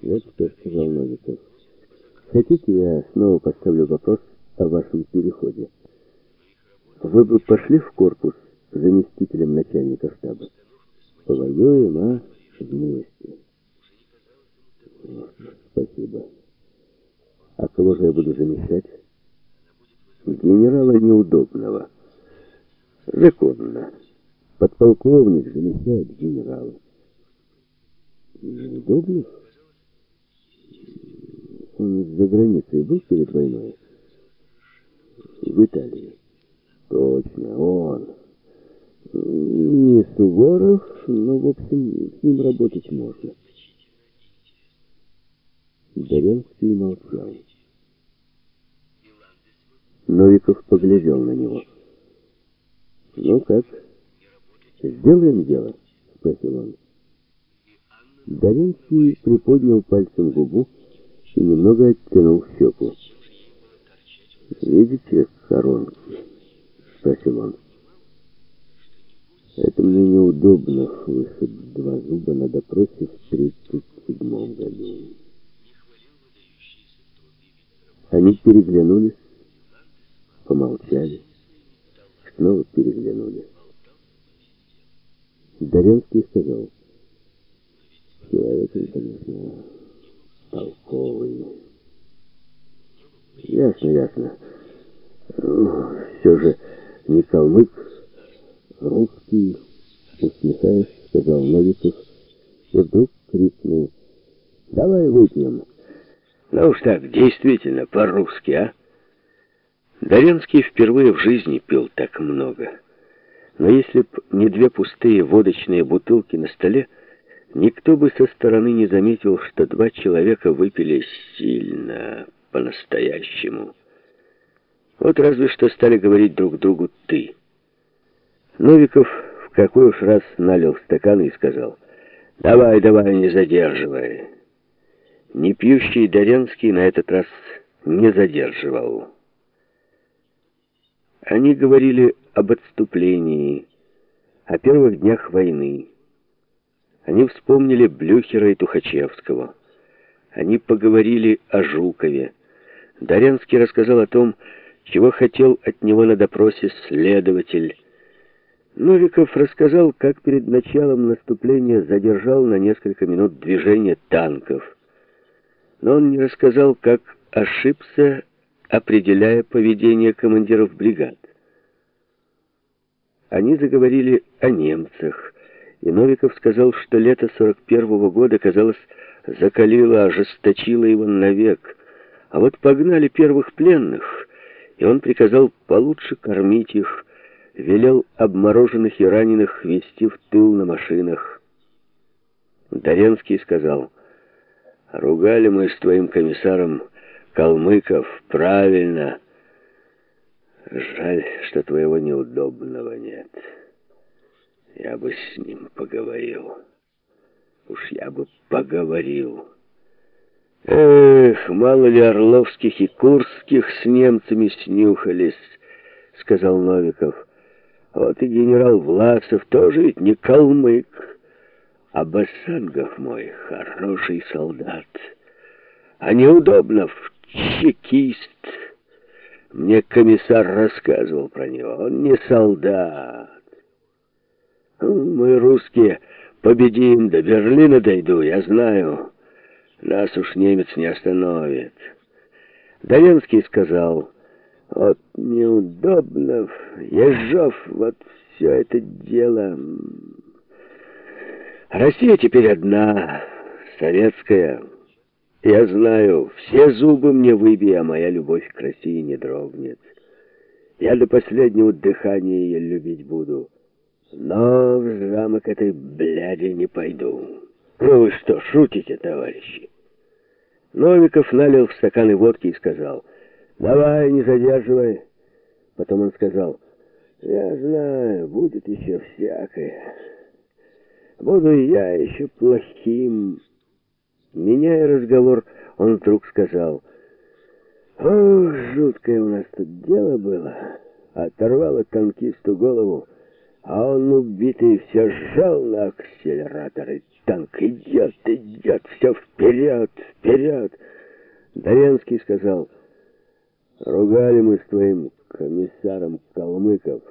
Вот что сказал Новиков. Хотите, я снова поставлю вопрос о вашем переходе? Вы бы пошли в корпус заместителем начальника штаба? Повоюем, а? Вместе. Спасибо. А кого же я буду замещать? Генерала неудобного. Законно. Подполковник замещает генерала. Неудобных? За границей был перед войной? В Италии. Точно, он. Не Суворов, но, в общем, с ним работать можно. Доренский молчал. Новиков поглядел на него. «Ну как, сделаем дело?» — спросил он. Доренский приподнял пальцем губу и немного оттянул щеку. «Видите коронки?» — спросил он. «Это мне неудобно, вышиб два зуба на допросе в тридцать седьмом году». Они переглянулись, помолчали, снова переглянулись. Доренский сказал, человек, конечно, толковый. Ясно, ясно. Все же не калмык, русский, усмехаясь, сказал Новиков, и вдруг крикнул, давай выпьем. Ну уж так, действительно, по-русски, а? Доренский впервые в жизни пил так много. Но если б не две пустые водочные бутылки на столе, никто бы со стороны не заметил, что два человека выпили сильно, по-настоящему. Вот разве что стали говорить друг другу «ты». Новиков в какой уж раз налил стакан и сказал «Давай, давай, не задерживай». Непьющий Доренский на этот раз не задерживал. Они говорили об отступлении, о первых днях войны. Они вспомнили Блюхера и Тухачевского. Они поговорили о Жукове. Доренский рассказал о том, чего хотел от него на допросе следователь. Новиков рассказал, как перед началом наступления задержал на несколько минут движение танков но он не рассказал, как ошибся, определяя поведение командиров бригад. Они заговорили о немцах, и Новиков сказал, что лето 41 -го года, казалось, закалило, ожесточило его навек. А вот погнали первых пленных, и он приказал получше кормить их, велел обмороженных и раненых вести в тыл на машинах. Доренский сказал... Ругали мы с твоим комиссаром Калмыков правильно. Жаль, что твоего неудобного нет. Я бы с ним поговорил. Уж я бы поговорил. Эх, мало ли орловских и курских с немцами снюхались, сказал Новиков. Вот и генерал Власов тоже ведь не калмык. А Басангов мой хороший солдат. А Неудобнов чекист. Мне комиссар рассказывал про него. Он не солдат. Мы, русские, победим, до Берлина дойду, я знаю. Нас уж немец не остановит. Доленский сказал, вот Неудобнов, Ежов, вот все это дело... Россия теперь одна, советская. Я знаю, все зубы мне выбей, а моя любовь к России не дрогнет. Я до последнего дыхания ее любить буду. Но в замок этой бляди не пойду. Ну вы что, шутите, товарищи? Новиков налил в стаканы водки и сказал, «Давай, не задерживай». Потом он сказал, «Я знаю, будет еще всякое». Буду я еще плохим. Меняя разговор, он вдруг сказал, «Ох, жуткое у нас тут дело было. Оторвало танкисту голову, А он убитый все сжал на акселератор, и танк идет, идет, все вперед, вперед. Доренский сказал, ругали мы с твоим комиссаром Калмыков,